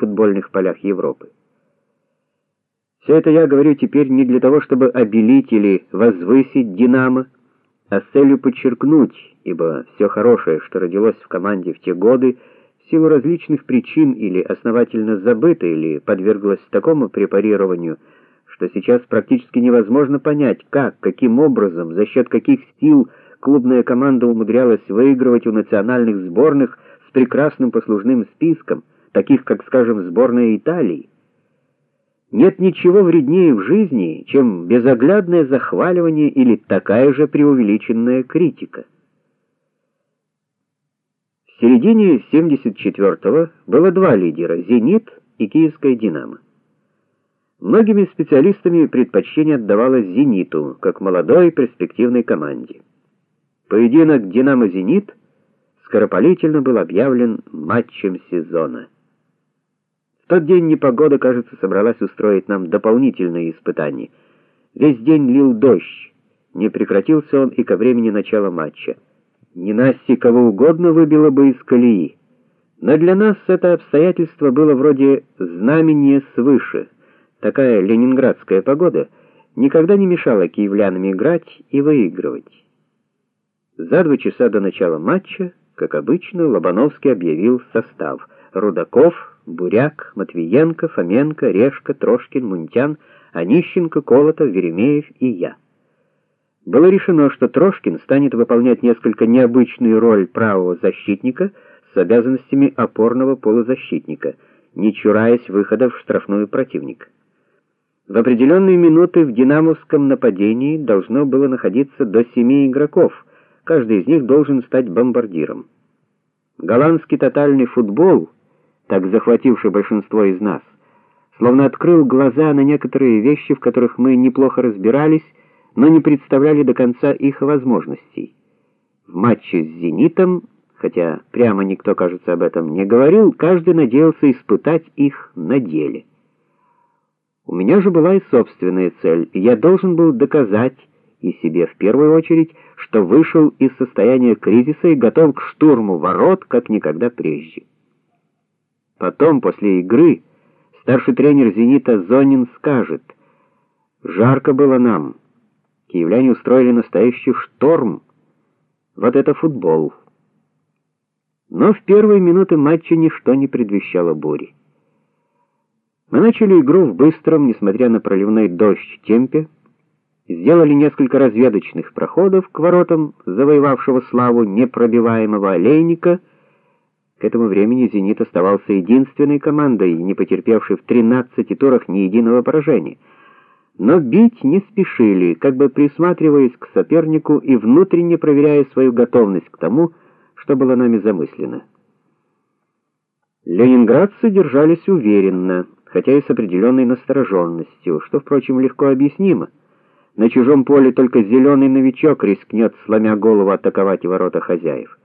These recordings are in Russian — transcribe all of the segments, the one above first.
футбольных полях Европы. Все это я говорю теперь не для того, чтобы обелить или возвысить Динамо, а с целью подчеркнуть, ибо все хорошее, что родилось в команде в те годы, в силу различных причин или основательно забыто, или подверглось такому препарированию, что сейчас практически невозможно понять, как, каким образом, за счет каких сил клубная команда умудрялась выигрывать у национальных сборных с прекрасным послужным списком, таких как, скажем, сборная Италии. Нет ничего вреднее в жизни, чем безоглядное захваливание или такая же преувеличенная критика. В середине 74-го было два лидера: Зенит и Киевская Динамо. Многими специалистами предпочтение отдавалось Зениту, как молодой перспективной команде. Поединок Динамо-Зенит скоропалительно был объявлен матчем сезона тот день непогода, кажется, собралась устроить нам дополнительные испытания. Весь день лил дождь. Не прекратился он и ко времени начала матча. Ненастье кого угодно выбило бы из колеи. Но для нас это обстоятельство было вроде знамения свыше. Такая ленинградская погода никогда не мешала киевлянам играть и выигрывать. За два часа до начала матча, как обычно, Лобановский объявил состав: Рудаков Буряк, Матвиенко, Фоменко, Решка, Трошкин, Мунтян, Онищенко, Колотов, Веремеев и я. Было решено, что Трошкин станет выполнять несколько необычную роль правого защитника с обязанностями опорного полузащитника, не чураясь выхода в штрафную противника. В определенные минуты в динамовском нападении должно было находиться до семи игроков. Каждый из них должен стать бомбардиром. Голландский тотальный футбол так захвативший большинство из нас, словно открыл глаза на некоторые вещи, в которых мы неплохо разбирались, но не представляли до конца их возможностей. В матче с Зенитом, хотя прямо никто, кажется, об этом не говорил, каждый надеялся испытать их на деле. У меня же была и собственная цель, я должен был доказать и себе в первую очередь, что вышел из состояния кризиса и готов к штурму ворот, как никогда прежде. Потом, после игры, старший тренер «Зенита» Зонин скажет, «Жарко было нам. Киевляне устроили настоящий шторм. Вот это футбол». Но в первые минуты матча ничто не предвещало бури. Мы начали игру в быстром, несмотря на проливной дождь, темпе, сделали несколько разведочных проходов к воротам завоевавшего славу непробиваемого олейника — к этому времени Зенит оставался единственной командой, не потерпевшей в 13 турах ни единого поражения. Но бить не спешили, как бы присматриваясь к сопернику и внутренне проверяя свою готовность к тому, что было нами замыслено. Ленинградцы держались уверенно, хотя и с определенной настороженностью, что, впрочем, легко объяснимо. На чужом поле только зеленый новичок рискнет, сломя голову, атаковать ворота хозяев.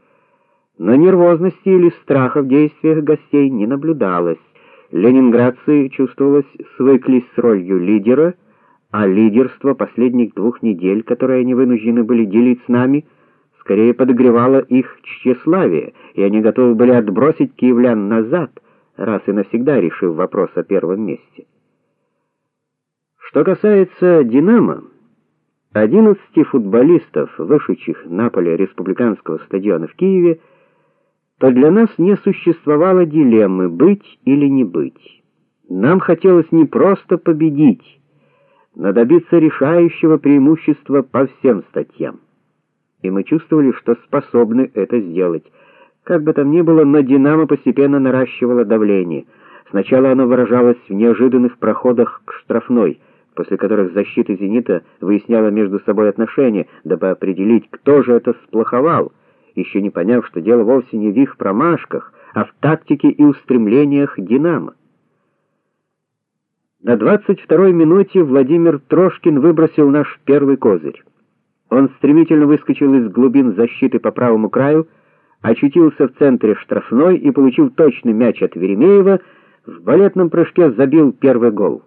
Но нервозности или страха в действиях гостей не наблюдалось. Ленинградцы, чувствовалось, свыклись с ролью лидера, а лидерство последних двух недель, которые они вынуждены были делить с нами, скорее подогревало их тщеславие, и они готовы были отбросить киевлян назад, раз и навсегда решив вопрос о первом месте. Что касается Динамо, 11 футболистов, вышедших на поле республиканского стадиона в Киеве, то для нас не существовало дилеммы быть или не быть. Нам хотелось не просто победить, но добиться решающего преимущества по всем статьям. И мы чувствовали, что способны это сделать. Как бы там ни было, но Динамо постепенно наращивало давление. Сначала оно выражалось в неожиданных проходах к штрафной, после которых защита Зенита выясняла между собой отношения, дабы определить, кто же это сплоховал еще не поняв, что дело вовсе не в их промашках, а в тактике и устремлениях Динамо. На 22-й минуте Владимир Трошкин выбросил наш первый козырь. Он стремительно выскочил из глубин защиты по правому краю, очутился в центре штрафной и, получив точный мяч от Веремеева, в балетном прыжке забил первый гол.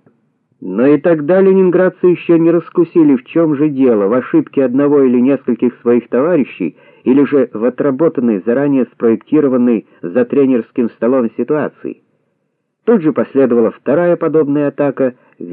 Но и тогда ленинградцы еще не раскусили, в чем же дело, в ошибке одного или нескольких своих товарищей, или же в отработанной, заранее спроектированной за тренерским столом ситуации. Тут же последовала вторая подобная атака —